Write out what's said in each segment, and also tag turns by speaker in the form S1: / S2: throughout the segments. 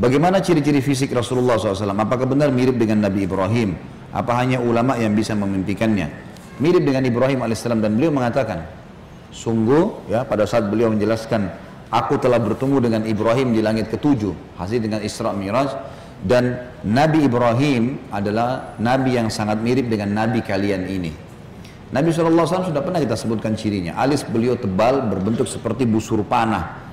S1: Bagaimana ciri-ciri fisik Rasulullah SAW? Apakah benar mirip dengan Nabi Ibrahim? Apa hanya ulama yang bisa memimpikannya? Mirip dengan Ibrahim alaihissalam dan beliau mengatakan, sungguh ya pada saat beliau menjelaskan, aku telah bertemu dengan Ibrahim di langit ketujuh, hasil dengan Isra Miraj, dan Nabi Ibrahim adalah Nabi yang sangat mirip dengan Nabi kalian ini. Nabi SAW sudah pernah kita sebutkan cirinya. Alis beliau tebal berbentuk seperti busur panah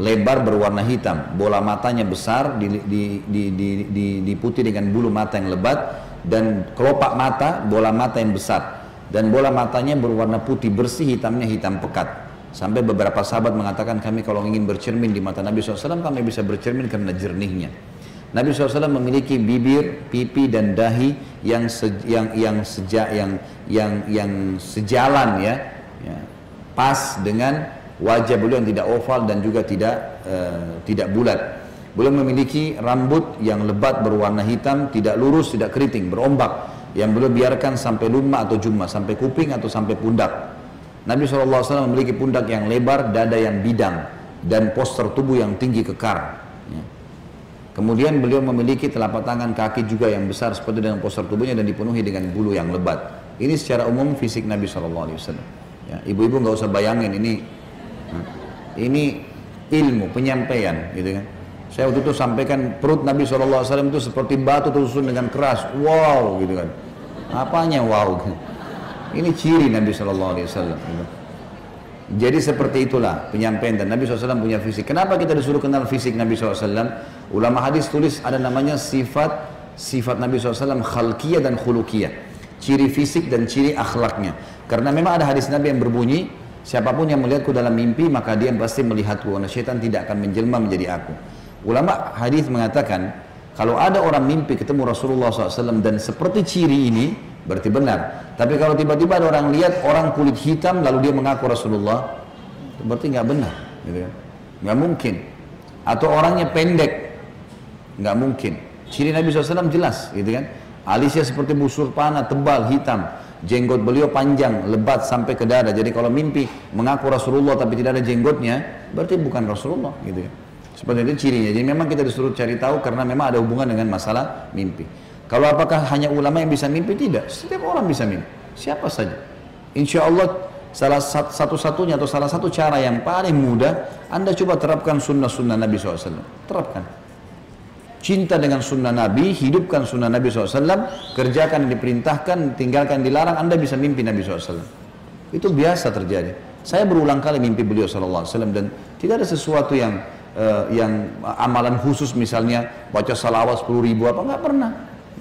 S1: lebar berwarna hitam, bola matanya besar di, di, di, di, di, diputi dengan bulu mata yang lebat dan kelopak mata bola mata yang besar. Dan bola matanya berwarna putih bersih hitamnya hitam pekat. Sampai beberapa sahabat mengatakan kami kalau ingin bercermin di mata Nabi SAW kami bisa bercermin karena jernihnya. Nabi SAW memiliki bibir, pipi dan dahi yang se, yang yang sejak yang yang yang sejalan ya, ya. Pas dengan wajah beliau yang tidak oval dan juga tidak uh, tidak bulat. Beliau memiliki rambut yang lebat berwarna hitam, tidak lurus, tidak keriting, berombak yang beliau biarkan sampai lumma atau jumma, sampai kuping atau sampai pundak. Nabi SAW memiliki pundak yang lebar, dada yang bidang, dan poster tubuh yang tinggi kekar. Ya. Kemudian beliau memiliki telapak tangan kaki juga yang besar seperti dengan poster tubuhnya dan dipenuhi dengan bulu yang lebat. Ini secara umum fisik Nabi SAW. Ya, ibu-ibu nggak usah bayangin ini ini ilmu, penyampaian gitu kan. Saya waktu itu sampaikan perut Nabi SAW itu seperti batu tersusun dengan keras. Wow gitu kan. Apanya wow? Ini ciri Nabi SAW. Gitu. Jadi seperti itulah penyampaian dan Nabi SAW punya fisik. Kenapa kita disuruh kenal fisik Nabi SAW? Ulama hadis tulis ada namanya sifat sifat Nabi SAW khalqiyah dan khulukiyah. Ciri fisik dan ciri akhlaknya. Karena memang ada hadis Nabi yang berbunyi, Siapa pun yang melihatku dalam mimpi maka dia pasti melihatku karena syaitan tidak akan menjelma menjadi aku. Ulama hadis mengatakan kalau ada orang mimpi ketemu Rasulullah SAW dan seperti ciri ini berarti benar. Tapi kalau tiba-tiba ada orang lihat orang kulit hitam lalu dia mengaku Rasulullah berarti nggak benar, gitu kan? Nggak mungkin. Atau orangnya pendek, nggak mungkin. Ciri Nabi SAW jelas, gitu kan? Alisnya seperti busur panah tebal hitam jenggot beliau panjang, lebat sampai ke dada. Jadi kalau mimpi mengaku Rasulullah tapi tidak ada jenggotnya, berarti bukan Rasulullah gitu ya. Seperti itu cirinya. Jadi memang kita disuruh cari tahu karena memang ada hubungan dengan masalah mimpi. Kalau apakah hanya ulama yang bisa mimpi? Tidak. Setiap orang bisa mimpi. Siapa saja. Insya Allah salah satu-satunya atau salah satu cara yang paling mudah, Anda coba terapkan sunnah-sunnah Nabi SAW. Terapkan. Cinta dengan sunnah Nabi, hidupkan sunnah Nabi SAW, kerjakan yang diperintahkan, tinggalkan dilarang, Anda bisa mimpi Nabi SAW. Itu biasa terjadi. Saya berulang kali mimpi beliau SAW dan tidak ada sesuatu yang uh, yang amalan khusus misalnya baca salawat 10 ribu apa nggak pernah,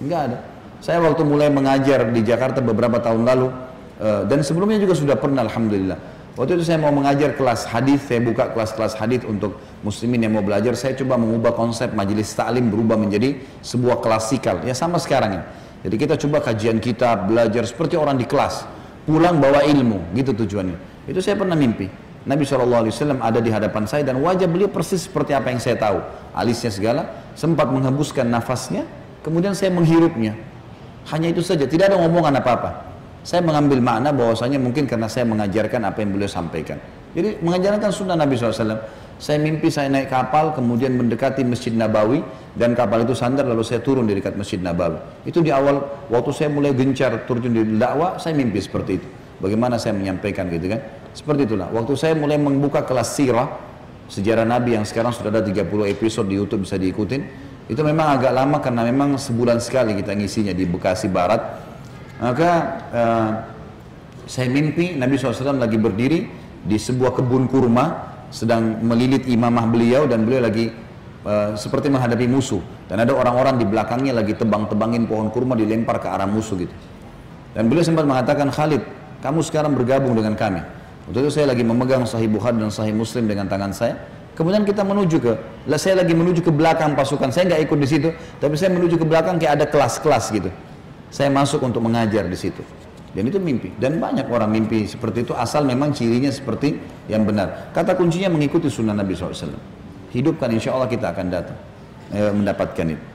S1: nggak ada. Saya waktu mulai mengajar di Jakarta beberapa tahun lalu uh, dan sebelumnya juga sudah pernah, alhamdulillah Waktu itu saya mau mengajar kelas hadis, saya buka kelas-kelas hadis untuk muslimin yang mau belajar. Saya coba mengubah konsep majelis taklim berubah menjadi sebuah klasikal. Ya sama sekarang ini. Jadi kita coba kajian kitab, belajar seperti orang di kelas. Pulang bawa ilmu, gitu tujuannya. Itu saya pernah mimpi. Nabi SAW ada di hadapan saya dan wajah beliau persis seperti apa yang saya tahu. Alisnya segala, sempat menghembuskan nafasnya, kemudian saya menghirupnya. Hanya itu saja, tidak ada ngomongan apa-apa. Saya mengambil makna bahwasanya mungkin karena saya mengajarkan apa yang beliau sampaikan. Jadi mengajarkan sunnah Nabi SAW. Saya mimpi saya naik kapal kemudian mendekati Masjid Nabawi dan kapal itu sandar lalu saya turun di dekat Masjid Nabawi. Itu di awal waktu saya mulai gencar turun di dakwah saya mimpi seperti itu. Bagaimana saya menyampaikan gitu kan? Seperti itulah. Waktu saya mulai membuka kelas sirah sejarah Nabi yang sekarang sudah ada 30 episode di YouTube bisa diikutin. Itu memang agak lama karena memang sebulan sekali kita ngisinya di Bekasi Barat maka uh, saya mimpi Nabi SAW lagi berdiri di sebuah kebun kurma sedang melilit imamah beliau dan beliau lagi uh, seperti menghadapi musuh. Dan ada orang-orang di belakangnya lagi tebang-tebangin pohon kurma dilempar ke arah musuh gitu. Dan beliau sempat mengatakan Khalid kamu sekarang bergabung dengan kami. Waktu itu saya lagi memegang Sahih Bukhari dan Sahih Muslim dengan tangan saya. Kemudian kita menuju ke lah saya lagi menuju ke belakang pasukan. Saya nggak ikut di situ tapi saya menuju ke belakang kayak ada kelas-kelas gitu saya masuk untuk mengajar di situ. Dan itu mimpi. Dan banyak orang mimpi seperti itu asal memang cirinya seperti yang benar. Kata kuncinya mengikuti sunnah Nabi SAW. Hidupkan insya Allah kita akan datang eh, mendapatkan itu.